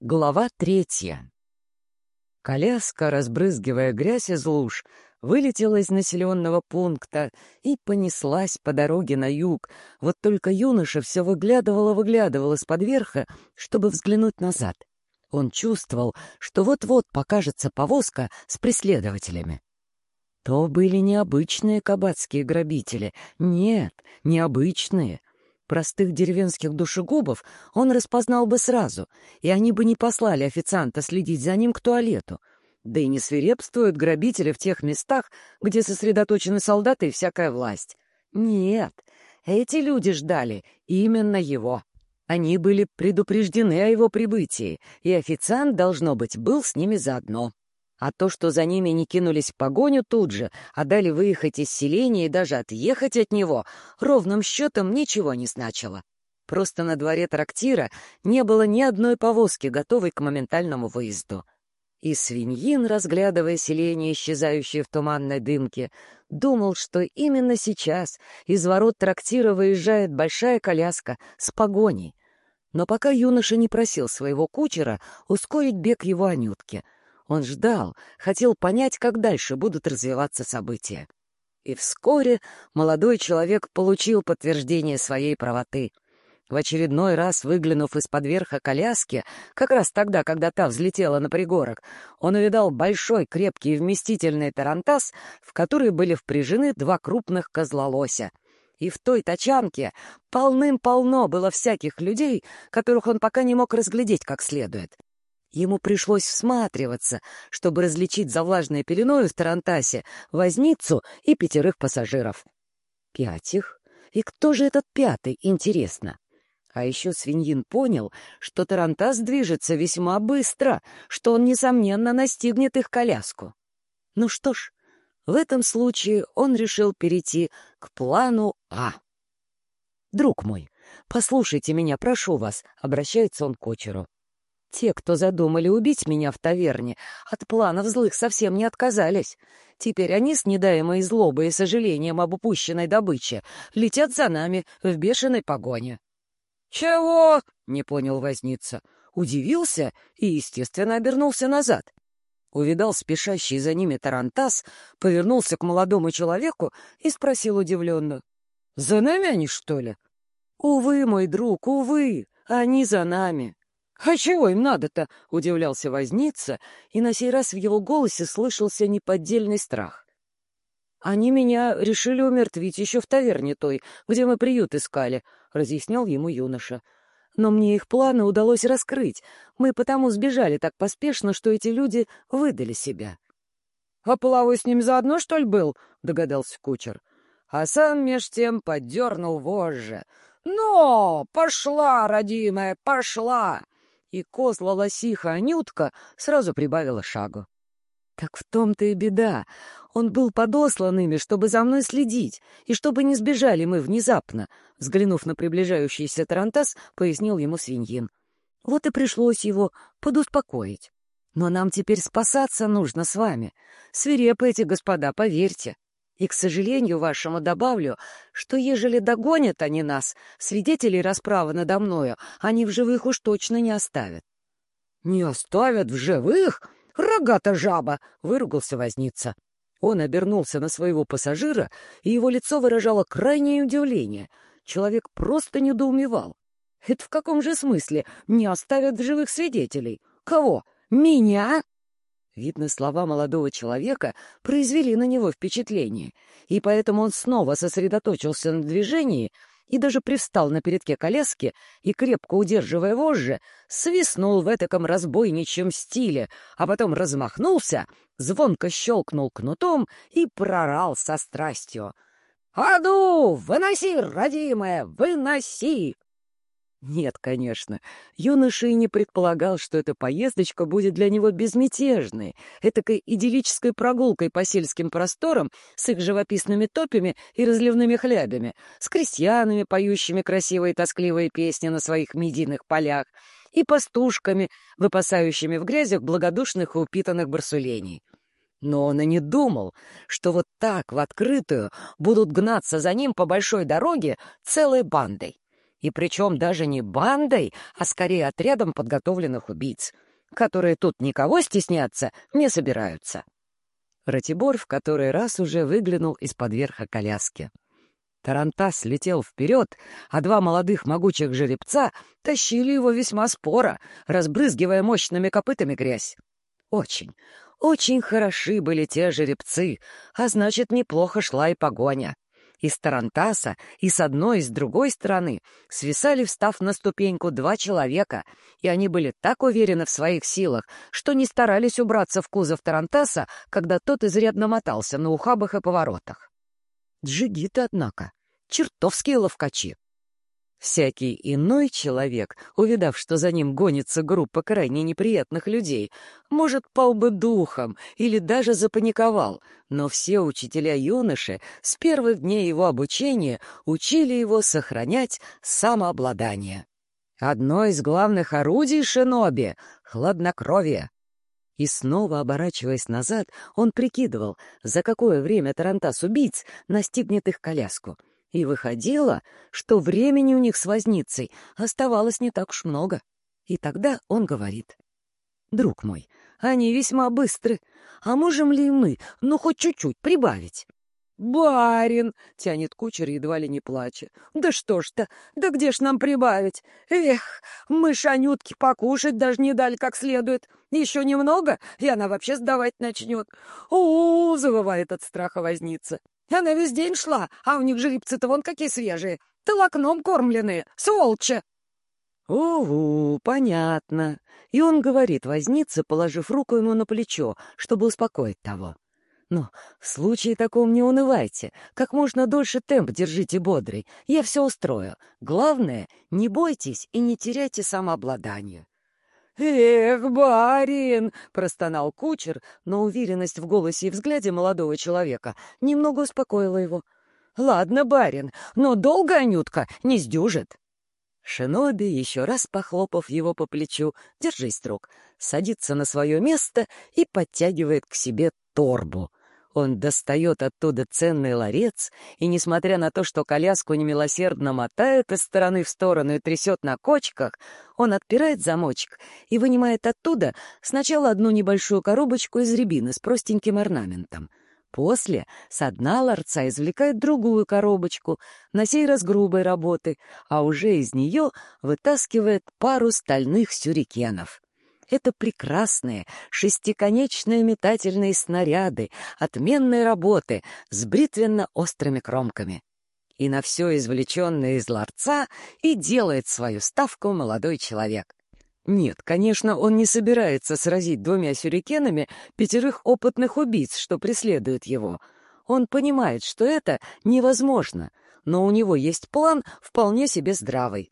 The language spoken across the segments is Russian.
Глава третья. Коляска, разбрызгивая грязь из луж, вылетела из населенного пункта и понеслась по дороге на юг. Вот только юноша все выглядывал-выглядывал из-под верха, чтобы взглянуть назад. Он чувствовал, что вот-вот покажется повозка с преследователями. То были необычные кабацкие грабители. Нет, необычные. Простых деревенских душегубов он распознал бы сразу, и они бы не послали официанта следить за ним к туалету. Да и не свирепствуют грабители в тех местах, где сосредоточены солдаты и всякая власть. Нет, эти люди ждали именно его. Они были предупреждены о его прибытии, и официант, должно быть, был с ними заодно. А то, что за ними не кинулись в погоню тут же, а дали выехать из селения и даже отъехать от него, ровным счетом ничего не значило. Просто на дворе трактира не было ни одной повозки, готовой к моментальному выезду. И свиньин, разглядывая селение, исчезающее в туманной дымке, думал, что именно сейчас из ворот трактира выезжает большая коляска с погоней. Но пока юноша не просил своего кучера ускорить бег его Анютки — он ждал, хотел понять, как дальше будут развиваться события. И вскоре молодой человек получил подтверждение своей правоты. В очередной раз, выглянув из-под верха коляски, как раз тогда, когда та взлетела на пригорок, он увидал большой, крепкий и вместительный тарантас, в который были впряжены два крупных козлолося. И в той тачанке полным-полно было всяких людей, которых он пока не мог разглядеть как следует. Ему пришлось всматриваться, чтобы различить за влажной пеленой в Тарантасе возницу и пятерых пассажиров. Пятих? И кто же этот пятый, интересно? А еще свиньин понял, что Тарантас движется весьма быстро, что он, несомненно, настигнет их коляску. Ну что ж, в этом случае он решил перейти к плану А. «Друг мой, послушайте меня, прошу вас», — обращается он к кочеру. Те, кто задумали убить меня в таверне, от планов злых совсем не отказались. Теперь они с недаемой злобой и сожалением об упущенной добыче летят за нами в бешеной погоне. «Чего?» — не понял возница. Удивился и, естественно, обернулся назад. Увидал спешащий за ними тарантас, повернулся к молодому человеку и спросил удивленно. «За нами они, что ли?» «Увы, мой друг, увы, они за нами». «А чего им надо-то?» — удивлялся возница, и на сей раз в его голосе слышался неподдельный страх. «Они меня решили умертвить еще в таверне той, где мы приют искали», — разъяснял ему юноша. «Но мне их планы удалось раскрыть. Мы потому сбежали так поспешно, что эти люди выдали себя». «А половой с ним заодно, что ли, был?» — догадался кучер. А сам меж тем поддернул вожжи. «Но! Пошла, родимая, пошла!» И козла-лосиха Анютка сразу прибавила шагу. Так в том-то и беда. Он был подослан ими, чтобы за мной следить, и чтобы не сбежали мы внезапно. Взглянув на приближающийся тарантас, пояснил ему свиньин. Вот и пришлось его подуспокоить. Но нам теперь спасаться нужно с вами. Свирепы эти господа, поверьте. И, к сожалению вашему, добавлю, что ежели догонят они нас, свидетелей расправы надо мною, они в живых уж точно не оставят. — Не оставят в живых? Рогата жаба! — выругался возница. Он обернулся на своего пассажира, и его лицо выражало крайнее удивление. Человек просто недоумевал. Это в каком же смысле не оставят в живых свидетелей? Кого? Меня? Видно, слова молодого человека произвели на него впечатление, и поэтому он снова сосредоточился на движении и даже привстал на передке коляски и, крепко удерживая вожжи, свистнул в этаком разбойничьем стиле, а потом размахнулся, звонко щелкнул кнутом и прорал со страстью. «Аду! Выноси, родимая, выноси!» Нет, конечно, юноша и не предполагал, что эта поездочка будет для него безмятежной, этакой идиллической прогулкой по сельским просторам с их живописными топями и разливными хлябями, с крестьянами, поющими красивые тоскливые песни на своих медийных полях, и пастушками, выпасающими в грязях благодушных и упитанных барсуленей. Но он и не думал, что вот так в открытую будут гнаться за ним по большой дороге целой бандой. И причем даже не бандой, а скорее отрядом подготовленных убийц, которые тут никого стесняться не собираются. Ратибор в который раз уже выглянул из-под верха коляски. Тарантас летел вперед, а два молодых могучих жеребца тащили его весьма споро, разбрызгивая мощными копытами грязь. Очень, очень хороши были те жеребцы, а значит, неплохо шла и погоня. Из Тарантаса и с одной, и с другой стороны свисали, встав на ступеньку, два человека, и они были так уверены в своих силах, что не старались убраться в кузов Тарантаса, когда тот изрядно мотался на ухабах и поворотах. Джигиты, однако, чертовские ловкачи. Всякий иной человек, увидав, что за ним гонится группа крайне неприятных людей, может, пал бы духом или даже запаниковал, но все учителя юноши с первых дней его обучения учили его сохранять самообладание. Одно из главных орудий шиноби — хладнокровие. И снова, оборачиваясь назад, он прикидывал, за какое время Тарантас-убийц настигнет их коляску — и выходило, что времени у них с возницей оставалось не так уж много. И тогда он говорит. «Друг мой, они весьма быстры. А можем ли мы, ну, хоть чуть-чуть прибавить?» «Барин!» — тянет кучер, едва ли не плача. «Да что ж-то! Да где ж нам прибавить? Эх, мы шанютки покушать даже не дали как следует. Еще немного, и она вообще сдавать начнет. у, завывает от страха возница. Она весь день шла, а у них жеребцы-то вон какие свежие. Толокном кормленные, сволча!» «Угу, понятно». И он говорит вознице, положив руку ему на плечо, чтобы успокоить того. «Но в случае таком не унывайте. Как можно дольше темп держите бодрый. Я все устрою. Главное, не бойтесь и не теряйте самообладание». «Эх, барин!» — простонал кучер, но уверенность в голосе и взгляде молодого человека немного успокоила его. «Ладно, барин, но долго Анютка не сдюжит». Шиноби, еще раз похлопав его по плечу, «Держись, друг», садится на свое место и подтягивает к себе торбу. Он достает оттуда ценный ларец, и, несмотря на то, что коляску немилосердно мотает из стороны в сторону и трясет на кочках, он отпирает замочек и вынимает оттуда сначала одну небольшую коробочку из рябины с простеньким орнаментом. После с дна ларца извлекает другую коробочку, на сей раз грубой работы, а уже из нее вытаскивает пару стальных сюрикенов. Это прекрасные шестиконечные метательные снаряды отменной работы с бритвенно-острыми кромками. И на все извлеченное из ларца и делает свою ставку молодой человек. Нет, конечно, он не собирается сразить двумя сюрикенами пятерых опытных убийц, что преследуют его. Он понимает, что это невозможно, но у него есть план вполне себе здравый.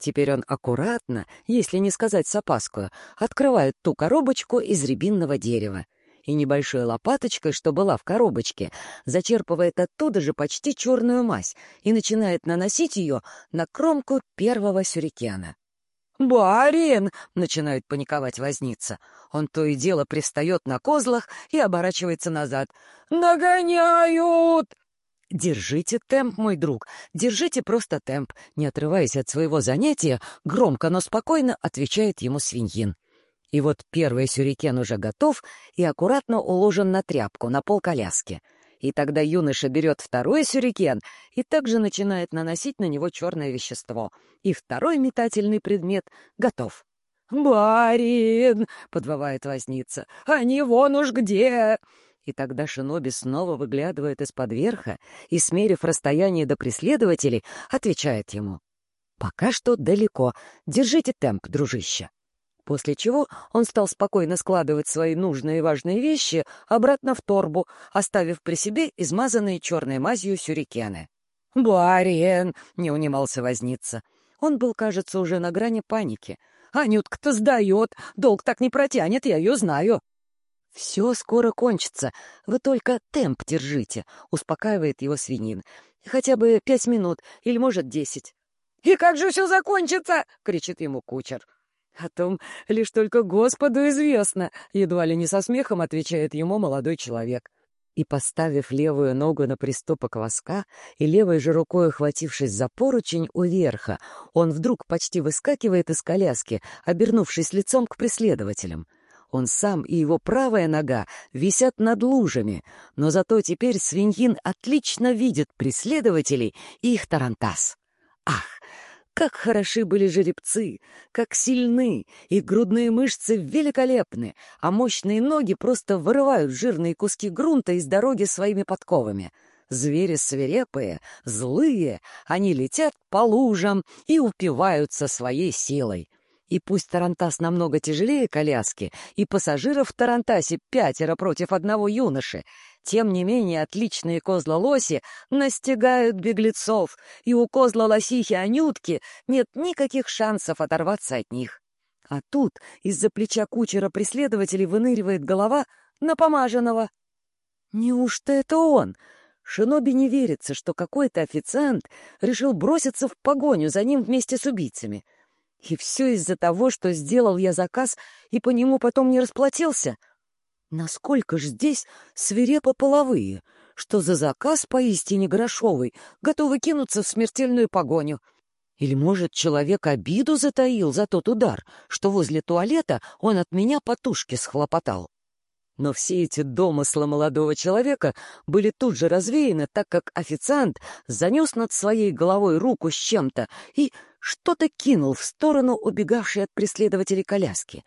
Теперь он аккуратно, если не сказать с опаской, открывает ту коробочку из рябинного дерева и небольшой лопаточкой, что была в коробочке, зачерпывает оттуда же почти черную мазь и начинает наносить ее на кромку первого сюрикена. «Барин!» — начинает паниковать возница. Он то и дело пристает на козлах и оборачивается назад. «Нагоняют!» «Держите темп, мой друг, держите просто темп», не отрываясь от своего занятия, громко, но спокойно отвечает ему свиньин. И вот первый сюрикен уже готов и аккуратно уложен на тряпку, на пол коляски. И тогда юноша берет второй сюрикен и также начинает наносить на него черное вещество. И второй метательный предмет готов. «Барин!» — подвывает возница. «Они вон уж где!» И тогда Шиноби снова выглядывает из-под верха и, смерив расстояние до преследователей, отвечает ему. «Пока что далеко. Держите темп, дружище». После чего он стал спокойно складывать свои нужные и важные вещи обратно в торбу, оставив при себе измазанные черной мазью сюрикены. «Барин!» — не унимался возница. Он был, кажется, уже на грани паники. «Анютка-то сдает! Долг так не протянет, я ее знаю!» «Все скоро кончится. Вы только темп держите», — успокаивает его свинин. «Хотя бы пять минут или, может, десять». «И как же все закончится?» — кричит ему кучер. «О том лишь только Господу известно», — едва ли не со смехом отвечает ему молодой человек. И, поставив левую ногу на приступок воска и левой же рукой охватившись за поручень у верха, он вдруг почти выскакивает из коляски, обернувшись лицом к преследователям. Он сам и его правая нога висят над лужами, но зато теперь свиньин отлично видит преследователей и их тарантас. Ах, как хороши были жеребцы, как сильны, их грудные мышцы великолепны, а мощные ноги просто вырывают жирные куски грунта из дороги своими подковами. Звери свирепые, злые, они летят по лужам и упиваются своей силой. И пусть Тарантас намного тяжелее коляски, и пассажиров в Тарантасе пятеро против одного юноши, тем не менее отличные козла-лоси настигают беглецов, и у козла-лосихи Анютки нет никаких шансов оторваться от них. А тут из-за плеча кучера преследователей выныривает голова напомаженного. Неужто это он? Шиноби не верится, что какой-то официант решил броситься в погоню за ним вместе с убийцами — и все из-за того, что сделал я заказ и по нему потом не расплатился. Насколько ж здесь свирепо половые, что за заказ поистине грошовый готовы кинуться в смертельную погоню. Или, может, человек обиду затаил за тот удар, что возле туалета он от меня потушки схлопотал. Но все эти домыслы молодого человека были тут же развеяны, так как официант занес над своей головой руку с чем-то и что-то кинул в сторону убегавшей от преследователей коляски.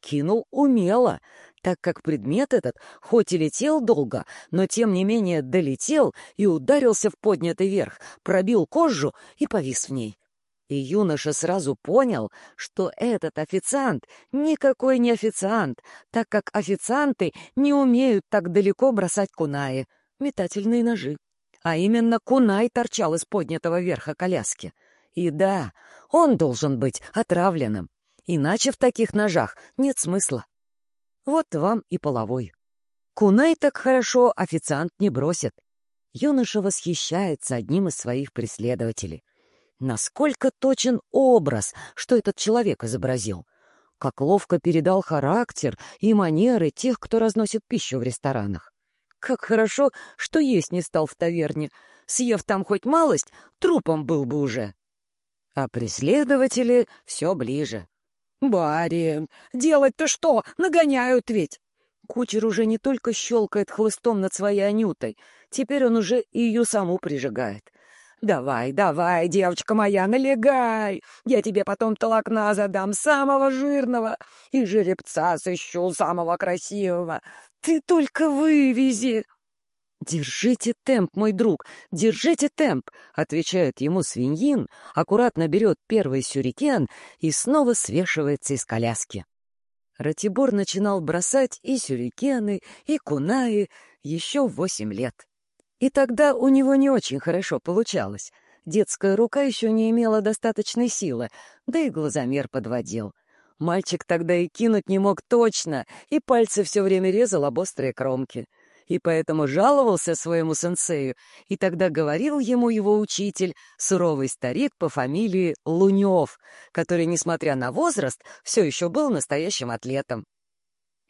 Кинул умело, так как предмет этот, хоть и летел долго, но тем не менее долетел и ударился в поднятый верх, пробил кожу и повис в ней. И юноша сразу понял, что этот официант никакой не официант, так как официанты не умеют так далеко бросать кунаи, метательные ножи. А именно кунай торчал из поднятого верха коляски. И да, он должен быть отравленным, иначе в таких ножах нет смысла. Вот вам и половой. Кунай так хорошо официант не бросит. Юноша восхищается одним из своих преследователей. Насколько точен образ, что этот человек изобразил. Как ловко передал характер и манеры тех, кто разносит пищу в ресторанах. Как хорошо, что есть не стал в таверне. Съев там хоть малость, трупом был бы уже а преследователи все ближе. «Барин, делать-то что? Нагоняют ведь!» Кучер уже не только щелкает хлыстом над своей Анютой, теперь он уже и ее саму прижигает. «Давай, давай, девочка моя, налегай! Я тебе потом толокна задам, самого жирного, и жеребца сыщу самого красивого. Ты только вывези!» «Держите темп, мой друг, держите темп!» — отвечает ему свиньин, аккуратно берет первый сюрикен и снова свешивается из коляски. Ратибор начинал бросать и сюрикены, и кунаи еще восемь лет. И тогда у него не очень хорошо получалось. Детская рука еще не имела достаточной силы, да и глазомер подводил. Мальчик тогда и кинуть не мог точно, и пальцы все время резал об острые кромки — и поэтому жаловался своему сенсею, и тогда говорил ему его учитель, суровый старик по фамилии Лунев, который, несмотря на возраст, все еще был настоящим атлетом.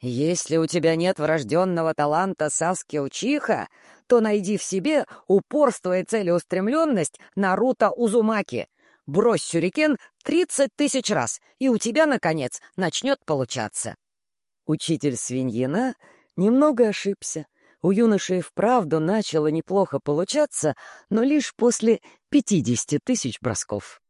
«Если у тебя нет врожденного таланта Саски Учиха, то найди в себе упорство и целеустремленность Наруто Узумаки. Брось сюрикен тридцать тысяч раз, и у тебя, наконец, начнет получаться». Учитель свиньина немного ошибся. У юноши вправду начало неплохо получаться, но лишь после 50 тысяч бросков.